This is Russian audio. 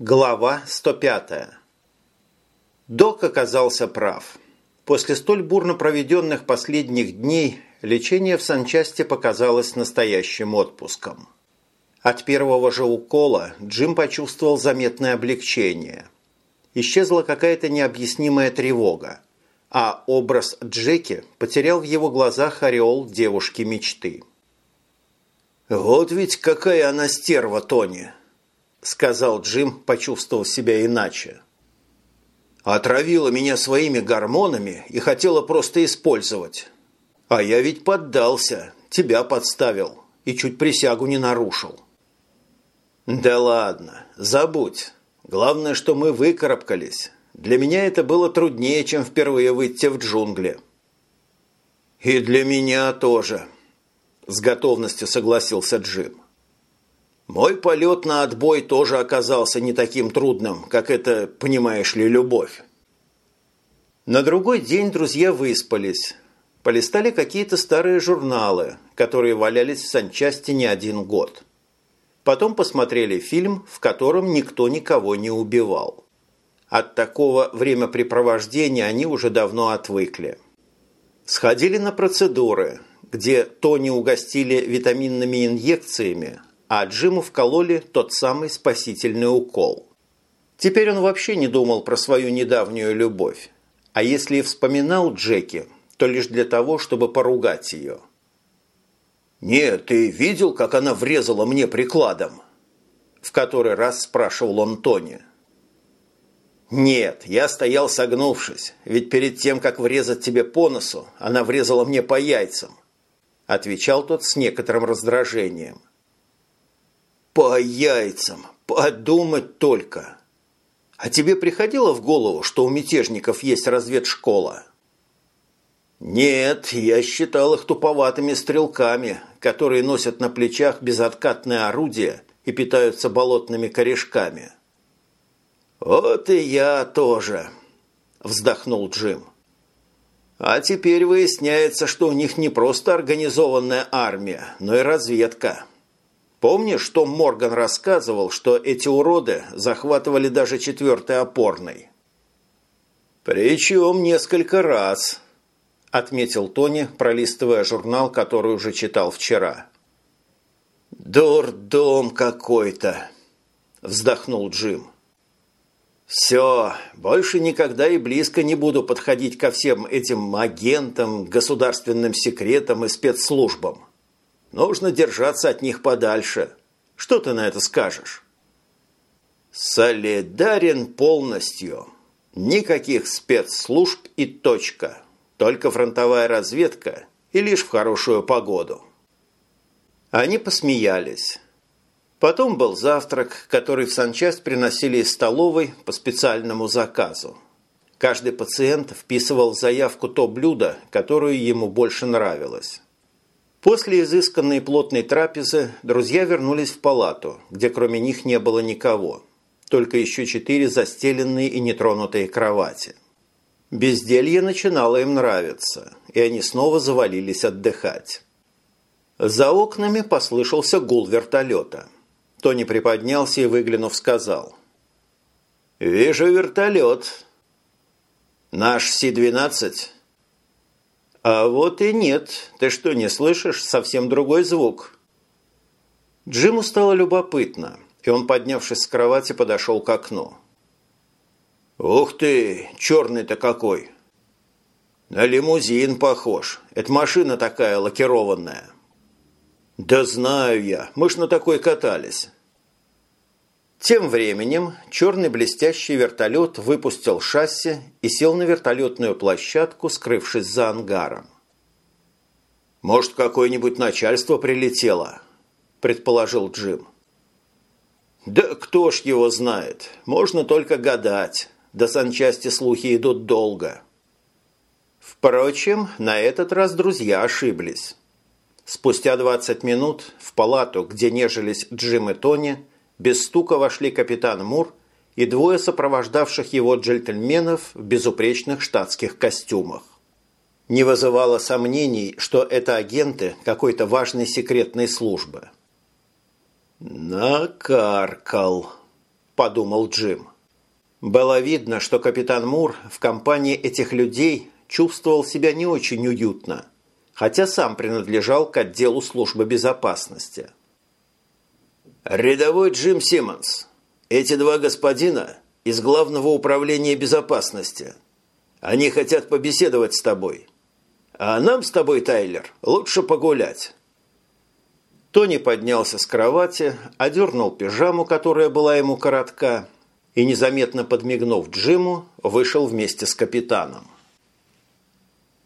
Глава 105. Док оказался прав. После столь бурно проведенных последних дней лечение в санчасти показалось настоящим отпуском. От первого же укола Джим почувствовал заметное облегчение. Исчезла какая-то необъяснимая тревога, а образ Джеки потерял в его глазах ореол девушки мечты. «Вот ведь какая она стерва, Тони!» Сказал Джим, почувствовав себя иначе. Отравила меня своими гормонами и хотела просто использовать. А я ведь поддался, тебя подставил и чуть присягу не нарушил. Да ладно, забудь. Главное, что мы выкарабкались. Для меня это было труднее, чем впервые выйти в джунгли. И для меня тоже, с готовностью согласился Джим. Мой полет на отбой тоже оказался не таким трудным, как это, понимаешь ли, любовь. На другой день друзья выспались. Полистали какие-то старые журналы, которые валялись в санчасти не один год. Потом посмотрели фильм, в котором никто никого не убивал. От такого времяпрепровождения они уже давно отвыкли. Сходили на процедуры, где Тони угостили витаминными инъекциями, а Джиму вкололи тот самый спасительный укол. Теперь он вообще не думал про свою недавнюю любовь, а если и вспоминал Джеки, то лишь для того, чтобы поругать ее. «Нет, ты видел, как она врезала мне прикладом?» В который раз спрашивал он Тони. «Нет, я стоял согнувшись, ведь перед тем, как врезать тебе по носу, она врезала мне по яйцам», отвечал тот с некоторым раздражением – по яйцам! Подумать только! А тебе приходило в голову, что у мятежников есть разведшкола? Нет, я считал их туповатыми стрелками, которые носят на плечах безоткатное орудие и питаются болотными корешками. Вот и я тоже, вздохнул Джим. А теперь выясняется, что у них не просто организованная армия, но и разведка. Помнишь, что Морган рассказывал, что эти уроды захватывали даже четвертый опорный? Причем несколько раз, отметил Тони, пролистывая журнал, который уже читал вчера. «Дурдом какой-то!» – вздохнул Джим. «Все, больше никогда и близко не буду подходить ко всем этим агентам, государственным секретам и спецслужбам. Нужно держаться от них подальше. Что ты на это скажешь? Солидарен полностью. Никаких спецслужб и точка. Только фронтовая разведка и лишь в хорошую погоду. Они посмеялись. Потом был завтрак, который в санчасть приносили из столовой по специальному заказу. Каждый пациент вписывал в заявку то блюдо, которое ему больше нравилось. После изысканной плотной трапезы друзья вернулись в палату, где кроме них не было никого. Только еще четыре застеленные и нетронутые кровати. Безделье начинало им нравиться, и они снова завалились отдыхать. За окнами послышался гул вертолета. Тони приподнялся и, выглянув, сказал. «Вижу вертолет». «Наш Си-12?» «А вот и нет. Ты что, не слышишь? Совсем другой звук». Джиму стало любопытно, и он, поднявшись с кровати, подошел к окну. «Ух ты! Черный-то какой!» «На лимузин похож. Это машина такая лакированная». «Да знаю я. Мы ж на такой катались». Тем временем черный блестящий вертолет выпустил шасси и сел на вертолетную площадку, скрывшись за ангаром. «Может, какое-нибудь начальство прилетело?» – предположил Джим. «Да кто ж его знает? Можно только гадать. До санчасти слухи идут долго». Впрочем, на этот раз друзья ошиблись. Спустя 20 минут в палату, где нежились Джим и Тони, без стука вошли капитан Мур и двое сопровождавших его джентльменов в безупречных штатских костюмах. Не вызывало сомнений, что это агенты какой-то важной секретной службы. «Накаркал», –– подумал Джим. Было видно, что капитан Мур в компании этих людей чувствовал себя не очень уютно, хотя сам принадлежал к отделу службы безопасности. «Рядовой Джим Симмонс, эти два господина из Главного управления безопасности. Они хотят побеседовать с тобой. А нам с тобой, Тайлер, лучше погулять». Тони поднялся с кровати, одернул пижаму, которая была ему коротка, и, незаметно подмигнув Джиму, вышел вместе с капитаном.